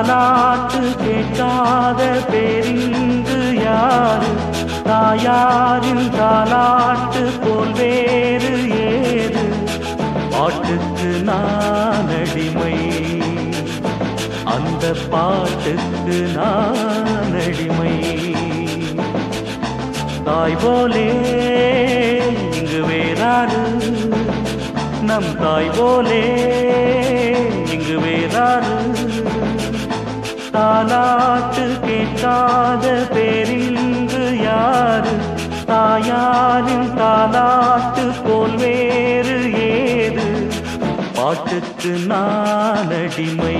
தாலாட்டு கேட்காத பெரிந்து யாரு? தாயாரின் தாலாட்டு போல் வேறு ஏது? பாட்டுக்கு நான் அடிமை. அந்த பாட்டுக்கு நான் அடிமை. தாய் போலே இங்கு வேறாரு. நம் தாய் போலே இங்கு வேறாரு. தாலாட்டு கேட்காத பேரிங்கு யாரு? தாயாரின் தாலாட்டு போல் வேறு ஏது? பாட்டுக்கு நான் அடிமை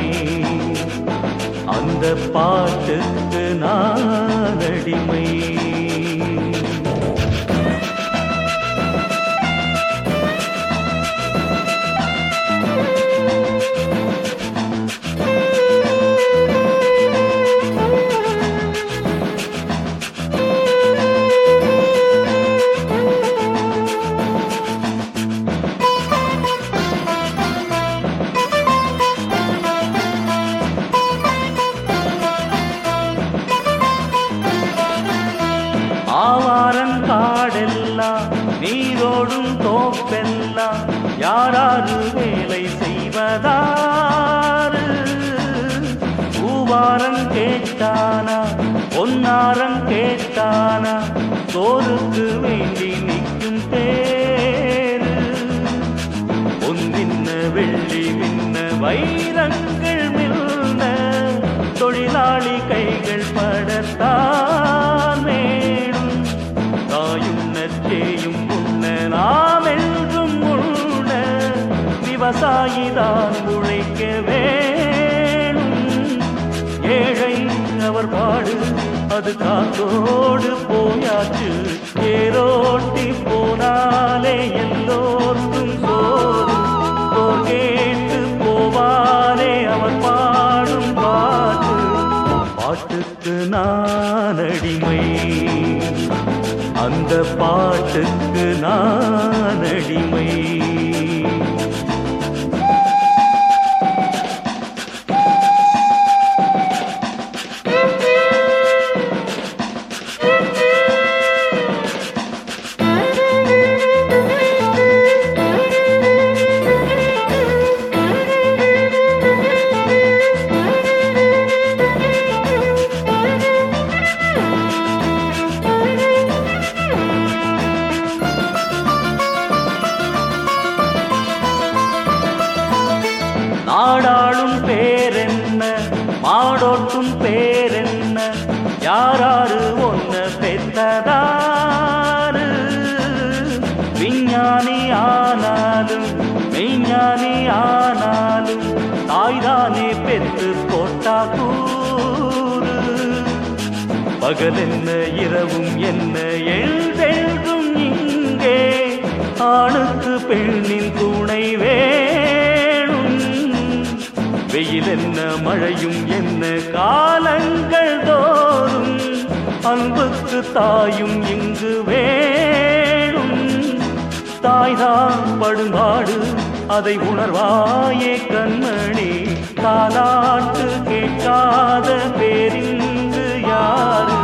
அந்த பாட்டுக்கு நான் அடிமை காடெல்லாம் நீரோடும் தோப்பெல்லாம் யாராரு வேலை செய்வதாறு? பூவாரம் கேட்டானா? பொன்னாரம் கேட்டானா? சோருக்கு வேண்டி நிற்கும் பேரு பொன்னின்ன வெள்ளி மின்ன வைரங்கள் மில்ன தொழிலாளி கைகள் படத்தான் தாயிதான் உழைக்க வேணும். ஏழை அவர் பாடு அது காத்தோடு போயாச்சு. ஏரோட்டி போனாலே எல்லோருக்கும் சோறு. சோர் கேட்டு போவானே அவர் பாடும் பாட்டு. பாட்டுக்கு நான் அடிமை. அந்த பாட்டுக்கு நான் மாடாளும் பேரென்ன? மாடோட்டும் பேரென்ன? யாராரு ஒன்று பெற்றதாரு விஞ்ஞானி ஆனாலும் விஞ்ஞானி ஆனாலும் தாய்தானே பெற்று போட்டா கூறு பகல் என்ன இரவும் என்ன எழுதெழுதும் இங்கே. ஆணுக்கு பெண்ணின் துணை வேணும் வெயில் என்ன மழையும் என்ன காலங்கள் தோறும் அன்புக்கு தாயும் இங்கு வேணும். தாய்தான் படுபாடு அதை உணர்வாயே கண்மணி. தாலாட்டு கேட்காத பேரிங்கு யாரு?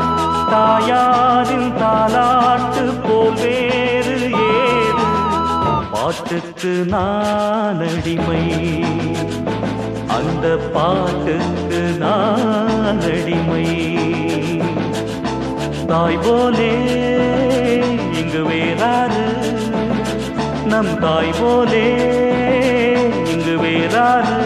தாயாரின் தாலாட்டு போல் வேறு ஏது? பாட்டுக்கு நான் அடிமை. அந்த பாட்டுக்கு நான் அடிமை தாய் போலே இங்கு வேறாறு. நம் தாய் போலே இங்கு வேறாறு.